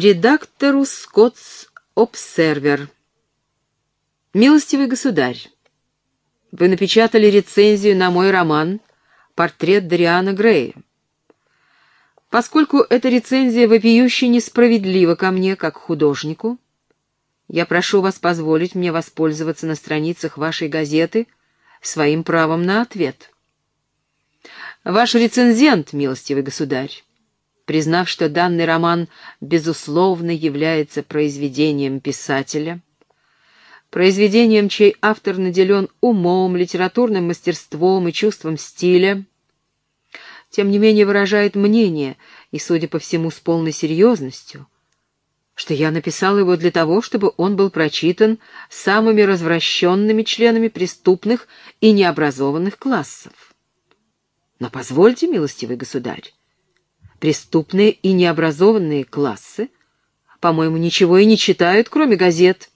редактору Скоттс Обсервер. Милостивый государь, вы напечатали рецензию на мой роман «Портрет Дариана Грея». Поскольку эта рецензия вопиюще несправедлива ко мне, как художнику, я прошу вас позволить мне воспользоваться на страницах вашей газеты своим правом на ответ. Ваш рецензент, милостивый государь, признав, что данный роман безусловно является произведением писателя, произведением, чей автор наделен умом, литературным мастерством и чувством стиля, тем не менее выражает мнение, и, судя по всему, с полной серьезностью, что я написал его для того, чтобы он был прочитан самыми развращенными членами преступных и необразованных классов. Но позвольте, милостивый государь, преступные и необразованные классы, по-моему, ничего и не читают, кроме газет.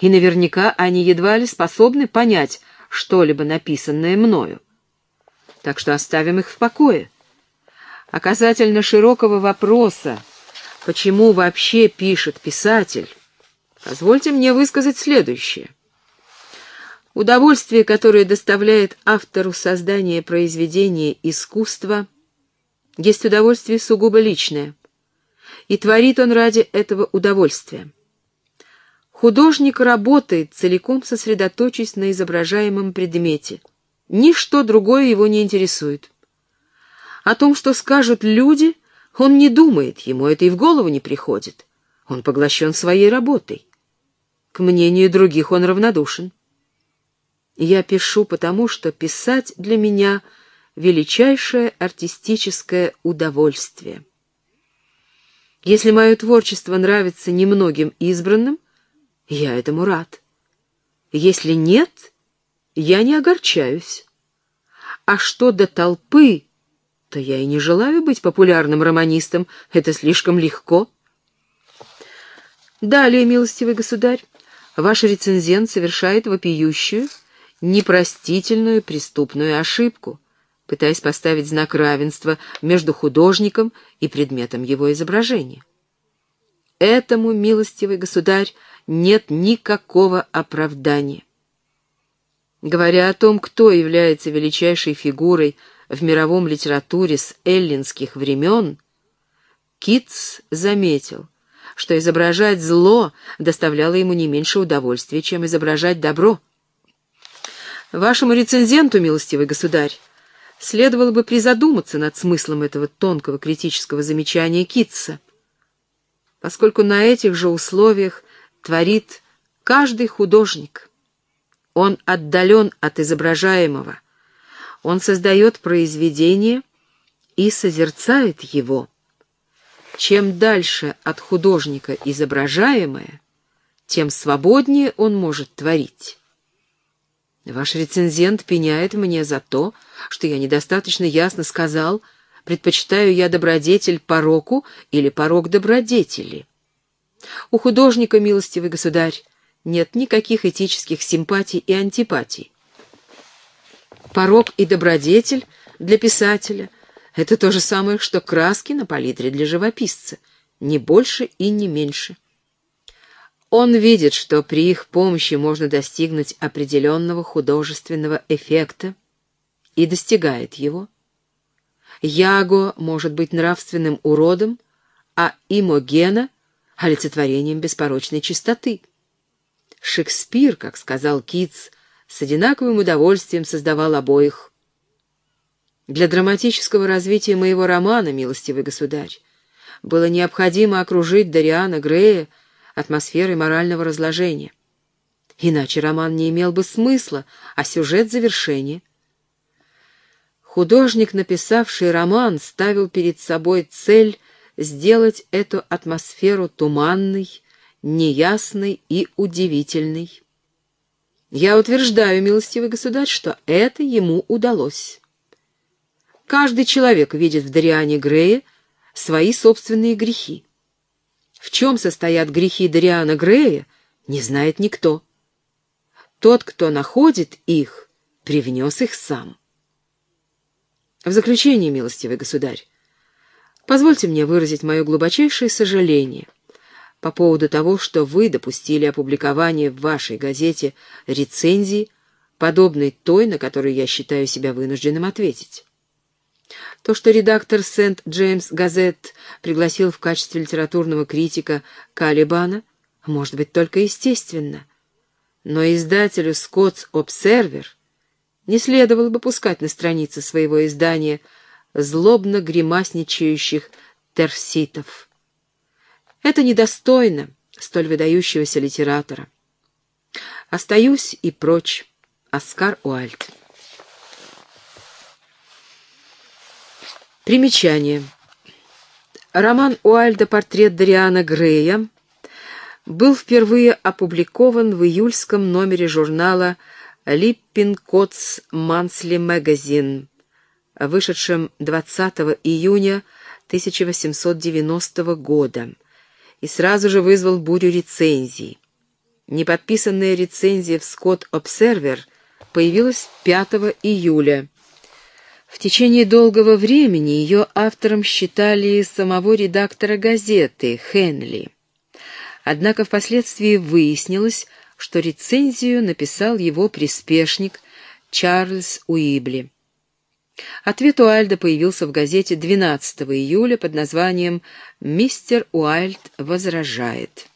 И наверняка они едва ли способны понять что-либо написанное мною так что оставим их в покое. А касательно широкого вопроса, почему вообще пишет писатель, позвольте мне высказать следующее. Удовольствие, которое доставляет автору создание произведения искусства, есть удовольствие сугубо личное, и творит он ради этого удовольствия. Художник работает, целиком сосредоточившись на изображаемом предмете — Ничто другое его не интересует. О том, что скажут люди, он не думает, ему это и в голову не приходит. Он поглощен своей работой. К мнению других он равнодушен. Я пишу потому, что писать для меня — величайшее артистическое удовольствие. Если мое творчество нравится немногим избранным, я этому рад. Если нет — я не огорчаюсь. А что до толпы, то я и не желаю быть популярным романистом, это слишком легко. Далее, милостивый государь, ваш рецензент совершает вопиющую, непростительную преступную ошибку, пытаясь поставить знак равенства между художником и предметом его изображения. Этому, милостивый государь, нет никакого оправдания. Говоря о том, кто является величайшей фигурой в мировом литературе с эллинских времен, Китс заметил, что изображать зло доставляло ему не меньше удовольствия, чем изображать добро. Вашему рецензенту, милостивый государь, следовало бы призадуматься над смыслом этого тонкого критического замечания Китса, поскольку на этих же условиях творит каждый художник — он отдален от изображаемого. Он создает произведение и созерцает его. Чем дальше от художника изображаемое, тем свободнее он может творить. Ваш рецензент пеняет мне за то, что я недостаточно ясно сказал, предпочитаю я добродетель пороку или порок добродетели. У художника, милостивый государь, нет никаких этических симпатий и антипатий. Порог и добродетель для писателя — это то же самое, что краски на палитре для живописца, не больше и не меньше. Он видит, что при их помощи можно достигнуть определенного художественного эффекта и достигает его. Яго может быть нравственным уродом, а Имогена — олицетворением беспорочной чистоты. Шекспир, как сказал Китс, с одинаковым удовольствием создавал обоих. Для драматического развития моего романа, милостивый государь, было необходимо окружить Дариана Грея атмосферой морального разложения. Иначе роман не имел бы смысла, а сюжет — завершения. Художник, написавший роман, ставил перед собой цель сделать эту атмосферу туманной, неясный и удивительный. Я утверждаю, милостивый государь, что это ему удалось. Каждый человек видит в Дариане Грея свои собственные грехи. В чем состоят грехи Дариана Грея, не знает никто. Тот, кто находит их, привнес их сам. В заключение, милостивый государь, Позвольте мне выразить мое глубочайшее сожаление по поводу того, что вы допустили опубликование в вашей газете рецензии, подобной той, на которую я считаю себя вынужденным ответить. То, что редактор Сент-Джеймс Газет пригласил в качестве литературного критика Калибана, может быть только естественно. Но издателю «Скоттс Обсервер» не следовало бы пускать на страницы своего издания злобно гримасничающих терситов. Это недостойно столь выдающегося литератора. Остаюсь и прочь. Оскар Уальд. Примечание. Роман Уальда «Портрет Дариана Грея» был впервые опубликован в июльском номере журнала «Липпинкотс Мансли Магазин», вышедшем 20 июня 1890 года, и сразу же вызвал бурю рецензий. Неподписанная рецензия в «Скотт Обсервер» появилась 5 июля в течение долгого времени ее автором считали самого редактора газеты Хенли. Однако впоследствии выяснилось, что рецензию написал его приспешник Чарльз Уибли. Ответ Уайльда появился в газете 12 июля под названием «Мистер Уайльд возражает».